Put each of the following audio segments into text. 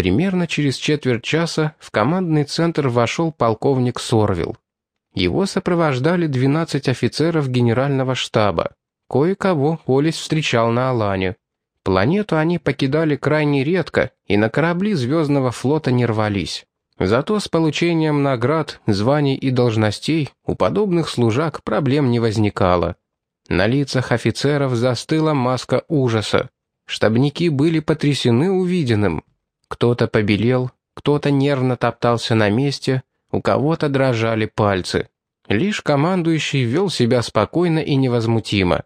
Примерно через четверть часа в командный центр вошел полковник Сорвил. Его сопровождали 12 офицеров генерального штаба. Кое-кого Олесь встречал на Алане. Планету они покидали крайне редко и на корабли Звездного флота не рвались. Зато с получением наград, званий и должностей у подобных служак проблем не возникало. На лицах офицеров застыла маска ужаса. Штабники были потрясены увиденным. Кто-то побелел, кто-то нервно топтался на месте, у кого-то дрожали пальцы. Лишь командующий вел себя спокойно и невозмутимо.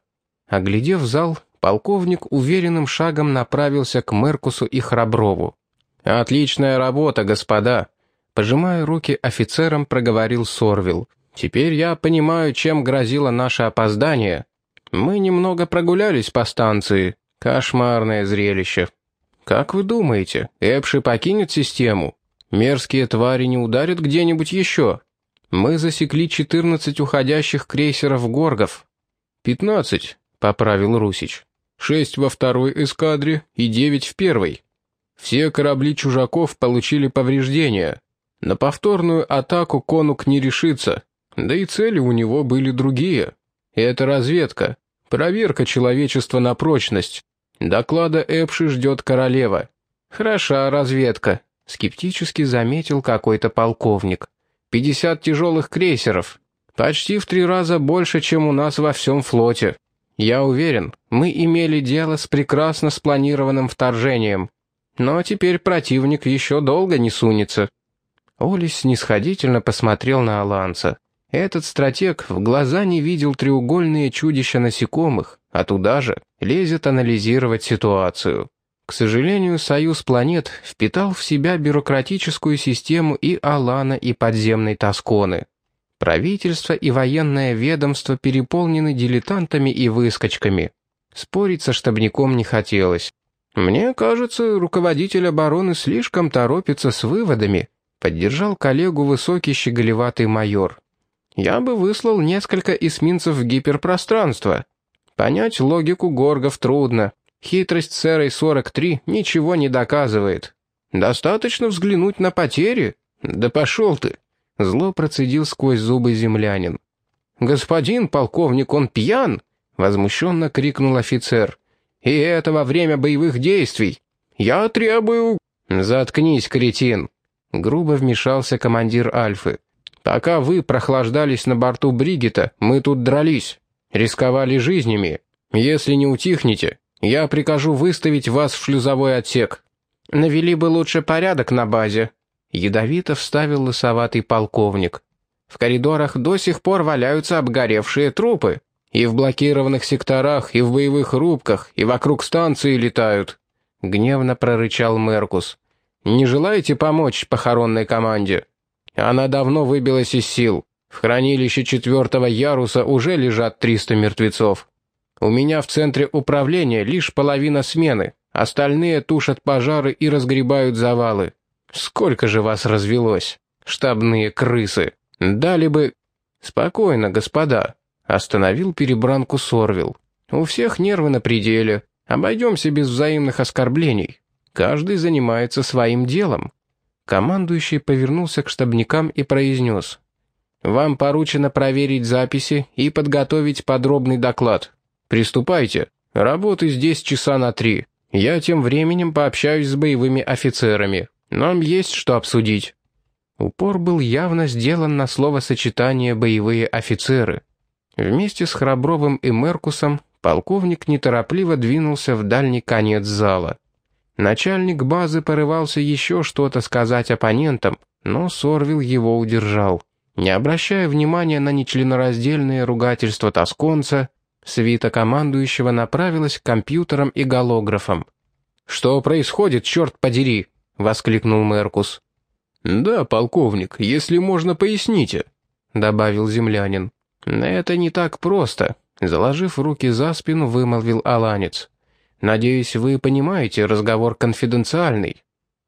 Оглядев зал, полковник уверенным шагом направился к Меркусу и Храброву. «Отличная работа, господа!» Пожимая руки офицерам, проговорил Сорвил. «Теперь я понимаю, чем грозило наше опоздание. Мы немного прогулялись по станции. Кошмарное зрелище. Как вы думаете, Эпши покинет систему? Мерзкие твари не ударят где-нибудь еще? Мы засекли 14 уходящих крейсеров Горгов. «Пятнадцать», — поправил Русич шесть во второй эскадре и девять в первой. Все корабли чужаков получили повреждения. На повторную атаку конук не решится, да и цели у него были другие. Это разведка, проверка человечества на прочность. Доклада Эпши ждет королева. Хороша разведка, скептически заметил какой-то полковник. Пятьдесят тяжелых крейсеров. Почти в три раза больше, чем у нас во всем флоте. Я уверен, мы имели дело с прекрасно спланированным вторжением. Но теперь противник еще долго не сунется». Олис снисходительно посмотрел на Аланца. Этот стратег в глаза не видел треугольные чудища насекомых, а туда же лезет анализировать ситуацию. К сожалению, Союз планет впитал в себя бюрократическую систему и Алана, и подземной Тосконы. Правительство и военное ведомство переполнены дилетантами и выскочками. Спорить со штабником не хотелось. «Мне кажется, руководитель обороны слишком торопится с выводами», поддержал коллегу высокий щеголеватый майор. «Я бы выслал несколько эсминцев в гиперпространство. Понять логику горгов трудно. Хитрость сэрой 43 ничего не доказывает. Достаточно взглянуть на потери. Да пошел ты!» Зло процедил сквозь зубы землянин. «Господин полковник, он пьян!» — возмущенно крикнул офицер. «И это во время боевых действий! Я требую...» «Заткнись, кретин!» — грубо вмешался командир Альфы. «Пока вы прохлаждались на борту Бригита, мы тут дрались, рисковали жизнями. Если не утихнете, я прикажу выставить вас в шлюзовой отсек. Навели бы лучше порядок на базе», Ядовито вставил лысоватый полковник. В коридорах до сих пор валяются обгоревшие трупы. И в блокированных секторах, и в боевых рубках, и вокруг станции летают. Гневно прорычал Меркус. «Не желаете помочь похоронной команде?» Она давно выбилась из сил. В хранилище четвертого яруса уже лежат 300 мертвецов. У меня в центре управления лишь половина смены. Остальные тушат пожары и разгребают завалы. Сколько же вас развелось, штабные крысы? Дали бы...» «Спокойно, господа», — остановил перебранку Сорвил. «У всех нервы на пределе. Обойдемся без взаимных оскорблений. Каждый занимается своим делом». Командующий повернулся к штабникам и произнес. «Вам поручено проверить записи и подготовить подробный доклад. Приступайте. Работы здесь часа на три. Я тем временем пообщаюсь с боевыми офицерами. Нам есть что обсудить». Упор был явно сделан на словосочетание «боевые офицеры». Вместе с Храбровым и Меркусом полковник неторопливо двинулся в дальний конец зала. Начальник базы порывался еще что-то сказать оппонентам, но Сорвил его удержал. Не обращая внимания на нечленораздельные ругательства тосконца, свита командующего направилась к компьютерам и голографам. «Что происходит, черт подери?» — воскликнул Меркус. «Да, полковник, если можно, поясните», — добавил землянин. «Это не так просто», — заложив руки за спину, вымолвил Аланец. «Надеюсь, вы понимаете, разговор конфиденциальный».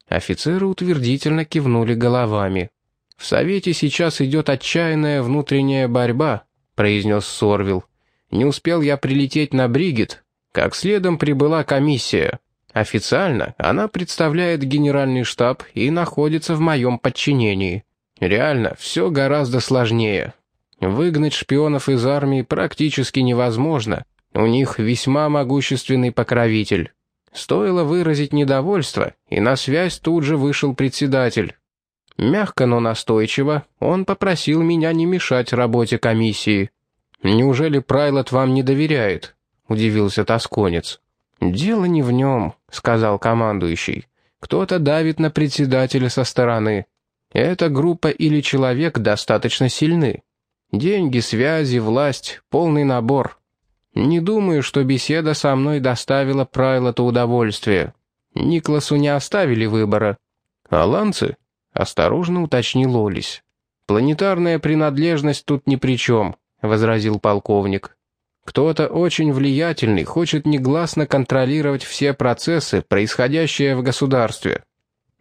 Офицеры утвердительно кивнули головами. «В Совете сейчас идет отчаянная внутренняя борьба», — произнес Сорвил. «Не успел я прилететь на Бригет, как следом прибыла комиссия. Официально она представляет генеральный штаб и находится в моем подчинении. Реально, все гораздо сложнее. Выгнать шпионов из армии практически невозможно. У них весьма могущественный покровитель. Стоило выразить недовольство, и на связь тут же вышел председатель. Мягко, но настойчиво, он попросил меня не мешать работе комиссии. «Неужели Прайлот вам не доверяет?» — удивился тосконец. «Дело не в нем», — сказал командующий. «Кто-то давит на председателя со стороны. Эта группа или человек достаточно сильны. Деньги, связи, власть — полный набор. Не думаю, что беседа со мной доставила Прайлоту удовольствие. Никласу не оставили выбора. Аланцы?» — осторожно уточнил Олесь. «Планетарная принадлежность тут ни при чем», — возразил полковник. Кто-то очень влиятельный хочет негласно контролировать все процессы, происходящие в государстве.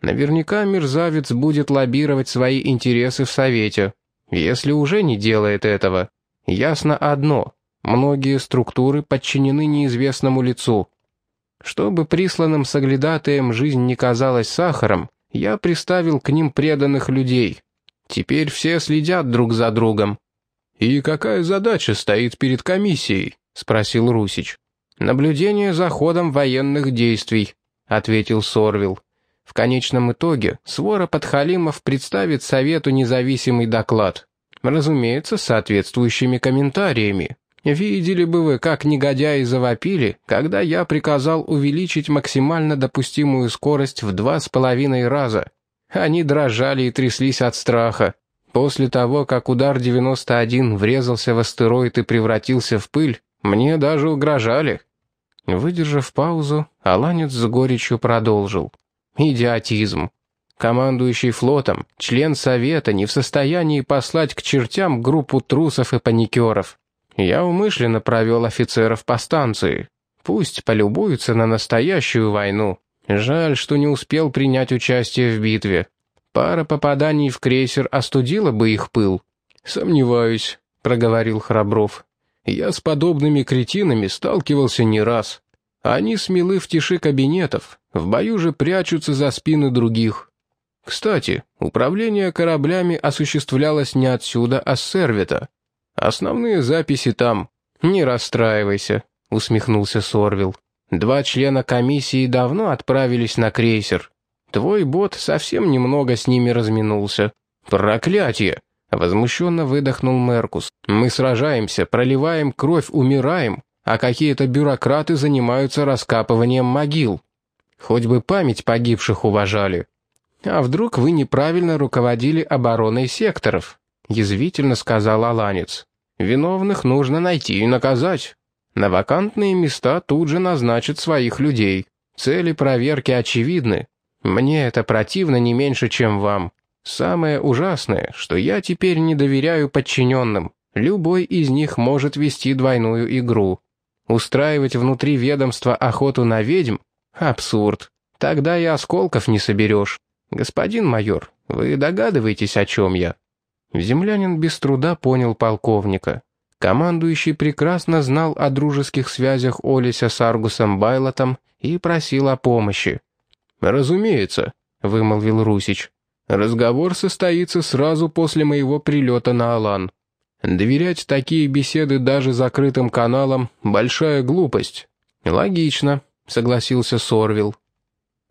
Наверняка мерзавец будет лоббировать свои интересы в Совете. Если уже не делает этого, ясно одно – многие структуры подчинены неизвестному лицу. Чтобы присланным соглядатаем жизнь не казалась сахаром, я приставил к ним преданных людей. Теперь все следят друг за другом. «И какая задача стоит перед комиссией?» — спросил Русич. «Наблюдение за ходом военных действий», — ответил Сорвил. «В конечном итоге свора подхалимов представит Совету независимый доклад. Разумеется, с соответствующими комментариями. Видели бы вы, как негодяи завопили, когда я приказал увеличить максимально допустимую скорость в два с половиной раза. Они дрожали и тряслись от страха. После того, как удар 91 врезался в астероид и превратился в пыль, мне даже угрожали. Выдержав паузу, Аланец с горечью продолжил. Идиотизм. Командующий флотом, член Совета, не в состоянии послать к чертям группу трусов и паникеров. Я умышленно провел офицеров по станции. Пусть полюбуются на настоящую войну. Жаль, что не успел принять участие в битве. Пара попаданий в крейсер остудила бы их пыл. «Сомневаюсь», — проговорил Храбров. «Я с подобными кретинами сталкивался не раз. Они смелы в тиши кабинетов, в бою же прячутся за спины других. Кстати, управление кораблями осуществлялось не отсюда, а с сервита. Основные записи там. Не расстраивайся», — усмехнулся Сорвил. «Два члена комиссии давно отправились на крейсер». Твой бот совсем немного с ними разминулся. Проклятие! Возмущенно выдохнул Меркус. Мы сражаемся, проливаем кровь, умираем, а какие-то бюрократы занимаются раскапыванием могил. Хоть бы память погибших уважали. А вдруг вы неправильно руководили обороной секторов? Язвительно сказал Аланец. Виновных нужно найти и наказать. На вакантные места тут же назначат своих людей. Цели проверки очевидны. Мне это противно не меньше, чем вам. Самое ужасное, что я теперь не доверяю подчиненным. Любой из них может вести двойную игру. Устраивать внутри ведомства охоту на ведьм — абсурд. Тогда и осколков не соберешь. Господин майор, вы догадываетесь, о чем я?» Землянин без труда понял полковника. Командующий прекрасно знал о дружеских связях Олеся с Аргусом Байлотом и просил о помощи. «Разумеется», — вымолвил Русич. «Разговор состоится сразу после моего прилета на Алан. Доверять такие беседы даже закрытым каналам — большая глупость». «Логично», — согласился Сорвил.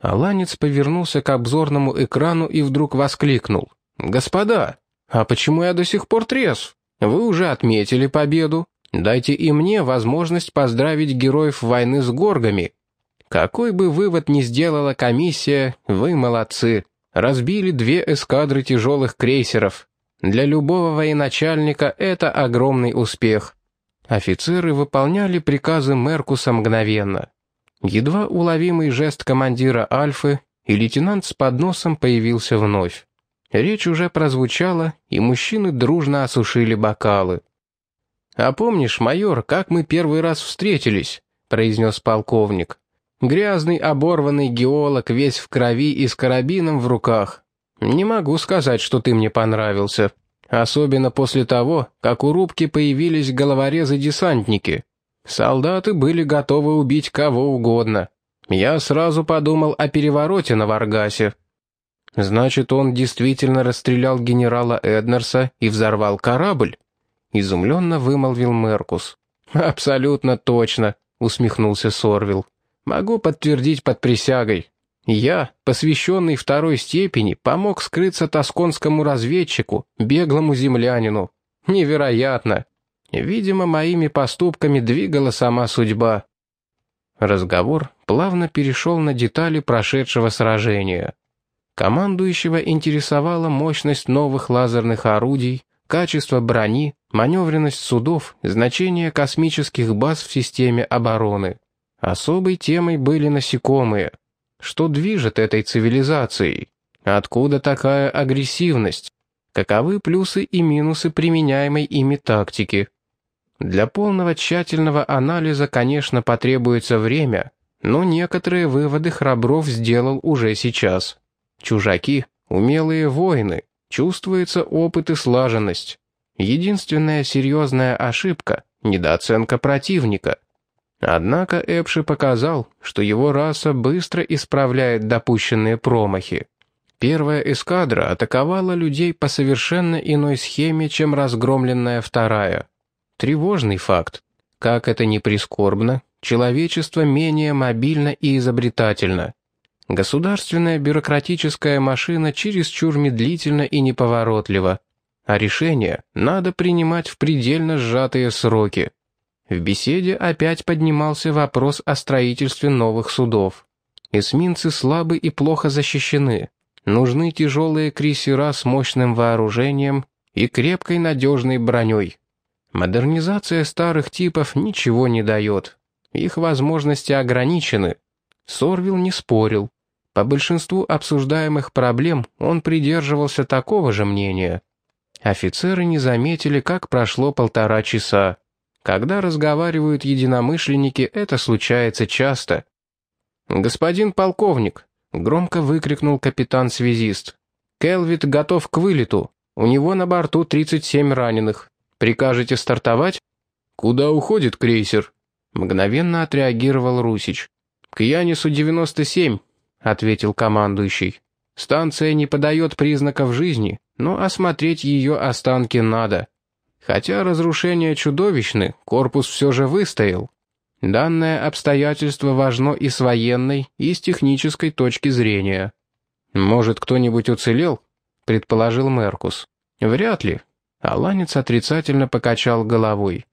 Аланец повернулся к обзорному экрану и вдруг воскликнул. «Господа, а почему я до сих пор трезв? Вы уже отметили победу. Дайте и мне возможность поздравить героев войны с горгами. Какой бы вывод ни сделала комиссия, вы молодцы. Разбили две эскадры тяжелых крейсеров. Для любого военачальника это огромный успех. Офицеры выполняли приказы Меркуса мгновенно. Едва уловимый жест командира Альфы, и лейтенант с подносом появился вновь. Речь уже прозвучала, и мужчины дружно осушили бокалы. «А помнишь, майор, как мы первый раз встретились?» — произнес полковник. Грязный, оборванный геолог, весь в крови и с карабином в руках. Не могу сказать, что ты мне понравился. Особенно после того, как у рубки появились головорезы-десантники. Солдаты были готовы убить кого угодно. Я сразу подумал о перевороте на Варгасе. Значит, он действительно расстрелял генерала Эднерса и взорвал корабль? Изумленно вымолвил Меркус. Абсолютно точно, усмехнулся Сорвил. Могу подтвердить под присягой. Я, посвященный второй степени, помог скрыться тосконскому разведчику, беглому землянину. Невероятно. Видимо, моими поступками двигала сама судьба. Разговор плавно перешел на детали прошедшего сражения. Командующего интересовала мощность новых лазерных орудий, качество брони, маневренность судов, значение космических баз в системе обороны. Особой темой были насекомые. Что движет этой цивилизацией? Откуда такая агрессивность? Каковы плюсы и минусы применяемой ими тактики? Для полного тщательного анализа, конечно, потребуется время, но некоторые выводы Храбров сделал уже сейчас. Чужаки — умелые воины, чувствуется опыт и слаженность. Единственная серьезная ошибка — недооценка противника. Однако Эпши показал, что его раса быстро исправляет допущенные промахи. Первая эскадра атаковала людей по совершенно иной схеме, чем разгромленная вторая. Тревожный факт. Как это ни прискорбно, человечество менее мобильно и изобретательно. Государственная бюрократическая машина чересчур медлительна и неповоротлива, а решения надо принимать в предельно сжатые сроки. В беседе опять поднимался вопрос о строительстве новых судов. Эсминцы слабы и плохо защищены. Нужны тяжелые крейсера с мощным вооружением и крепкой надежной броней. Модернизация старых типов ничего не дает. Их возможности ограничены. Сорвил не спорил. По большинству обсуждаемых проблем он придерживался такого же мнения. Офицеры не заметили, как прошло полтора часа. Когда разговаривают единомышленники, это случается часто. «Господин полковник», — громко выкрикнул капитан-связист, — «Келвит готов к вылету. У него на борту 37 раненых. Прикажете стартовать?» «Куда уходит крейсер?» Мгновенно отреагировал Русич. «К Янису 97», — ответил командующий. «Станция не подает признаков жизни, но осмотреть ее останки надо». Хотя разрушения чудовищны, корпус все же выстоял. Данное обстоятельство важно и с военной, и с технической точки зрения. «Может, кто-нибудь уцелел?» — предположил Меркус. «Вряд ли». Аланец отрицательно покачал головой.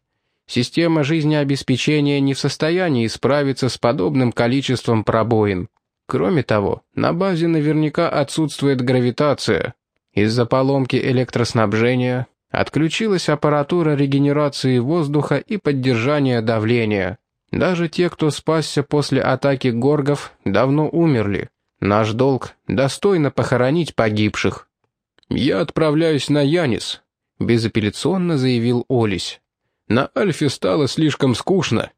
Система жизнеобеспечения не в состоянии справиться с подобным количеством пробоин. Кроме того, на базе наверняка отсутствует гравитация. Из-за поломки электроснабжения Отключилась аппаратура регенерации воздуха и поддержания давления. Даже те, кто спасся после атаки горгов, давно умерли. Наш долг — достойно похоронить погибших. «Я отправляюсь на Янис», — безапелляционно заявил Олесь. «На Альфе стало слишком скучно.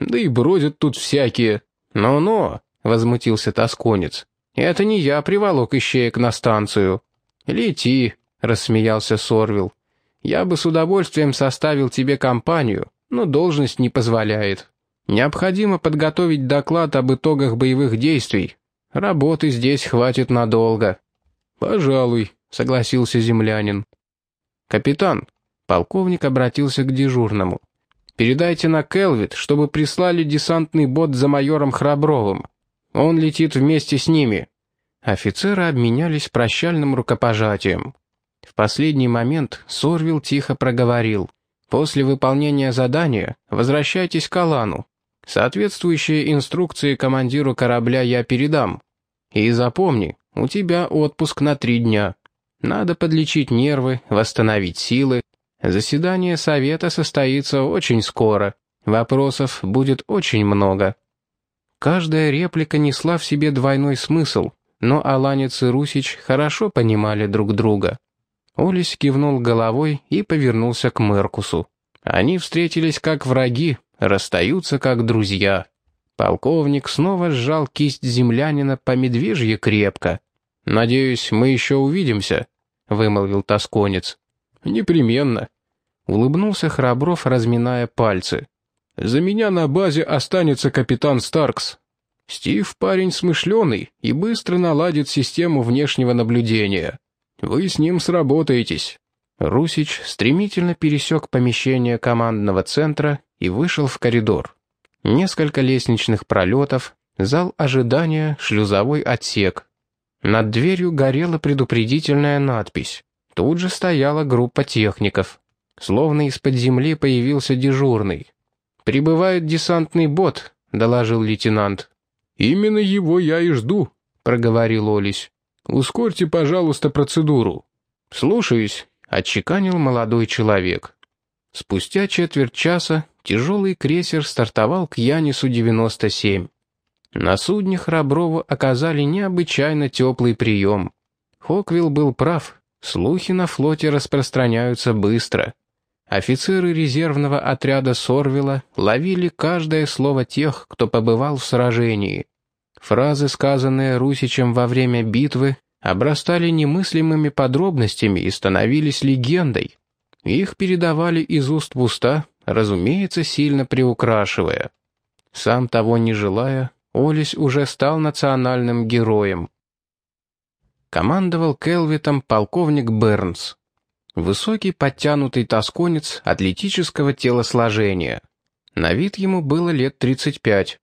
Да и бродят тут всякие». «Но-но», — возмутился тосконец, — «это не я приволок ищеек на станцию». «Лети», — рассмеялся Сорвил. Я бы с удовольствием составил тебе компанию, но должность не позволяет. Необходимо подготовить доклад об итогах боевых действий. Работы здесь хватит надолго». «Пожалуй», — согласился землянин. «Капитан», — полковник обратился к дежурному, «передайте на Келвит, чтобы прислали десантный бот за майором Храбровым. Он летит вместе с ними». Офицеры обменялись прощальным рукопожатием. В последний момент Сорвил тихо проговорил. «После выполнения задания возвращайтесь к Алану. Соответствующие инструкции командиру корабля я передам. И запомни, у тебя отпуск на три дня. Надо подлечить нервы, восстановить силы. Заседание совета состоится очень скоро. Вопросов будет очень много». Каждая реплика несла в себе двойной смысл, но Аланец и Русич хорошо понимали друг друга. Олесь кивнул головой и повернулся к Меркусу. Они встретились как враги, расстаются как друзья. Полковник снова сжал кисть землянина по медвежье крепко. «Надеюсь, мы еще увидимся», — вымолвил тосконец. «Непременно», — улыбнулся Храбров, разминая пальцы. «За меня на базе останется капитан Старкс». Стив парень смышленый и быстро наладит систему внешнего наблюдения. Вы с ним сработаетесь». Русич стремительно пересек помещение командного центра и вышел в коридор. Несколько лестничных пролетов, зал ожидания, шлюзовой отсек. Над дверью горела предупредительная надпись. Тут же стояла группа техников. Словно из-под земли появился дежурный. «Прибывает десантный бот», — доложил лейтенант. «Именно его я и жду», — проговорил Олесь. «Ускорьте, пожалуйста, процедуру». «Слушаюсь», — отчеканил молодой человек. Спустя четверть часа тяжелый крейсер стартовал к Янису-97. На судне Храброву оказали необычайно теплый прием. Хоквилл был прав, слухи на флоте распространяются быстро. Офицеры резервного отряда Сорвила ловили каждое слово тех, кто побывал в сражении. Фразы, сказанные Русичем во время битвы, обрастали немыслимыми подробностями и становились легендой. Их передавали из уст в уста, разумеется, сильно приукрашивая. Сам того не желая, Олесь уже стал национальным героем. Командовал Келвитом полковник Бернс. Высокий подтянутый тосконец атлетического телосложения. На вид ему было лет 35.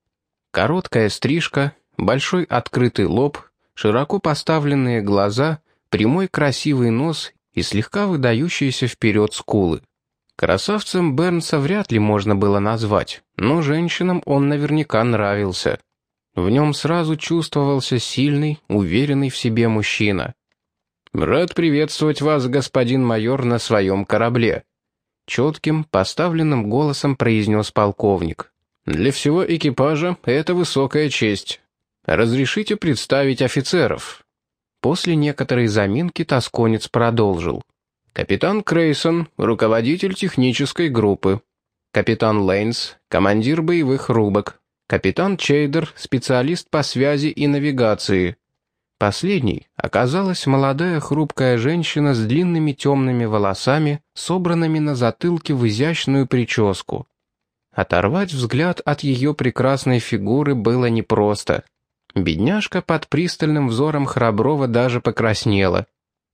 Короткая стрижка, большой открытый лоб, широко поставленные глаза, прямой красивый нос и слегка выдающиеся вперед скулы. Красавцем Бернса вряд ли можно было назвать, но женщинам он наверняка нравился. В нем сразу чувствовался сильный, уверенный в себе мужчина. «Рад приветствовать вас, господин майор, на своем корабле», — четким, поставленным голосом произнес полковник. «Для всего экипажа это высокая честь. Разрешите представить офицеров». После некоторой заминки тосконец продолжил. «Капитан Крейсон, руководитель технической группы. Капитан Лейнс, командир боевых рубок. Капитан Чейдер, специалист по связи и навигации. Последней оказалась молодая хрупкая женщина с длинными темными волосами, собранными на затылке в изящную прическу. Оторвать взгляд от ее прекрасной фигуры было непросто. Бедняжка под пристальным взором Храброва даже покраснела.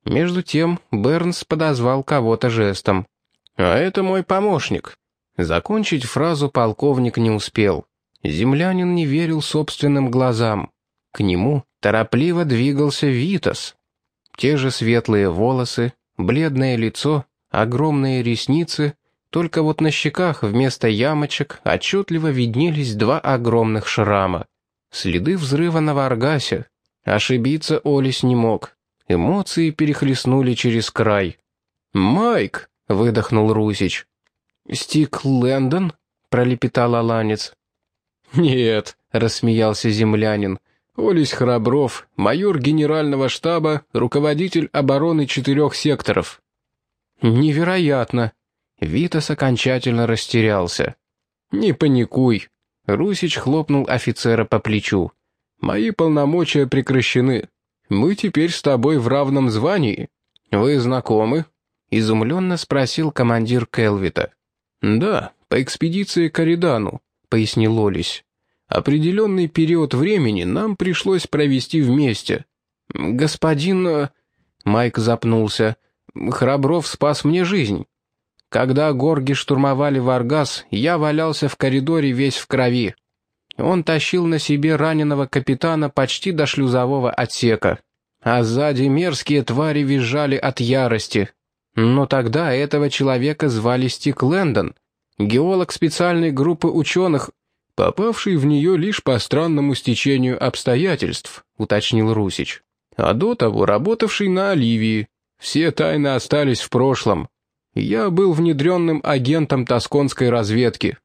Между тем Бернс подозвал кого-то жестом. «А это мой помощник». Закончить фразу полковник не успел. Землянин не верил собственным глазам. К нему торопливо двигался Витас. Те же светлые волосы, бледное лицо, огромные ресницы, только вот на щеках вместо ямочек отчетливо виднелись два огромных шрама. Следы взрыва на Варгасе. Ошибиться Олис не мог. Эмоции перехлестнули через край. «Майк!» — выдохнул Русич. «Стик Лэндон?» — пролепетал Аланец. «Нет», — рассмеялся землянин. «Олесь Храбров, майор генерального штаба, руководитель обороны четырех секторов». «Невероятно!» Витас окончательно растерялся. «Не паникуй!» Русич хлопнул офицера по плечу. «Мои полномочия прекращены. Мы теперь с тобой в равном звании. Вы знакомы?» Изумленно спросил командир Келвита. «Да, по экспедиции к пояснил Олесь. «Определенный период времени нам пришлось провести вместе. Господин...» э, Майк запнулся. «Храбров спас мне жизнь. Когда горги штурмовали Варгас, я валялся в коридоре весь в крови. Он тащил на себе раненого капитана почти до шлюзового отсека. А сзади мерзкие твари визжали от ярости. Но тогда этого человека звали Стик Лэндон, геолог специальной группы ученых, попавший в нее лишь по странному стечению обстоятельств», — уточнил Русич. «А до того работавший на Оливии. Все тайны остались в прошлом. Я был внедренным агентом тосконской разведки.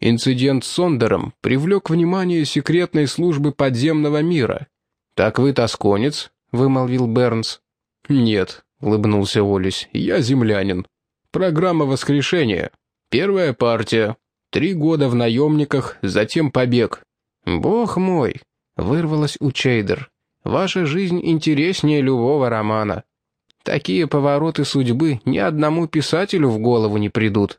Инцидент с Сондером привлек внимание секретной службы подземного мира. «Так вы тосконец?» — вымолвил Бернс. «Нет», — улыбнулся Олесь, — «я землянин. Программа воскрешения». Первая партия. Три года в наемниках, затем побег. «Бог мой!» — вырвалось у Чейдер. «Ваша жизнь интереснее любого романа. Такие повороты судьбы ни одному писателю в голову не придут».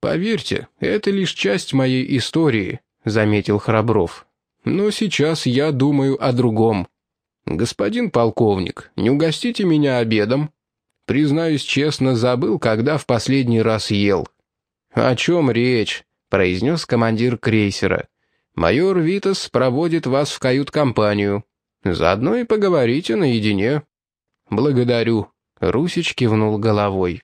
«Поверьте, это лишь часть моей истории», — заметил Храбров. Но сейчас я думаю о другом. Господин полковник, не угостите меня обедом? Признаюсь честно, забыл, когда в последний раз ел. О чем речь? Произнес командир крейсера. Майор Витас проводит вас в кают-компанию. Заодно и поговорите наедине. Благодарю. Русич кивнул головой.